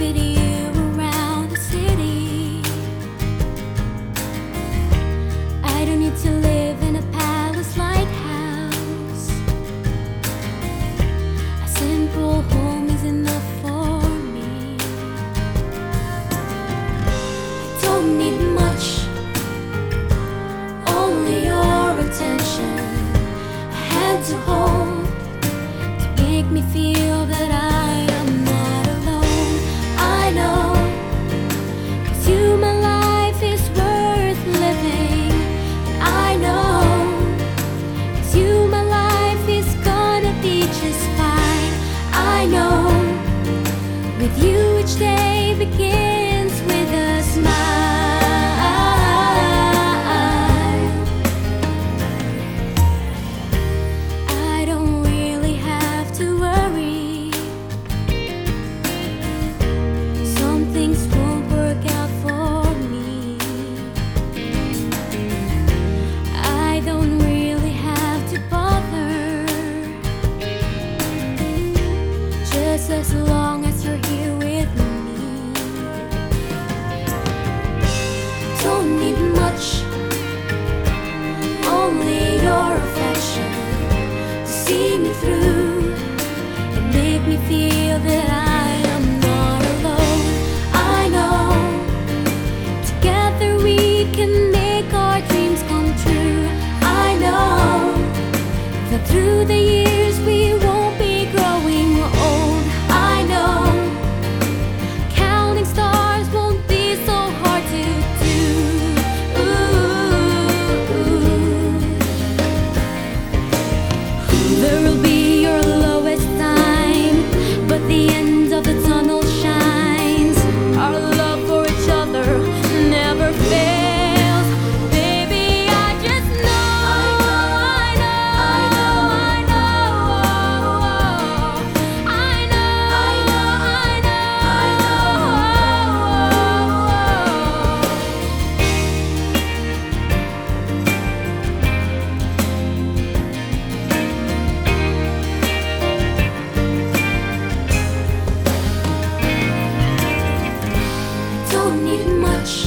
around the city. I don't need to live in a palace lighthouse. A simple home is enough for me. I don't need much, only your attention. A hand to hold to make me feel. each day begins with a smile. I don't really have to worry. Some things won't work out for me. I don't really have to bother. Just as long don't need much,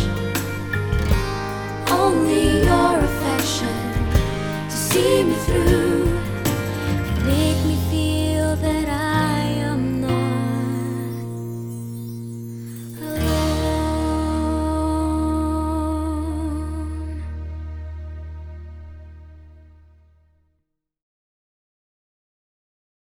only your affection to see me through, make me feel.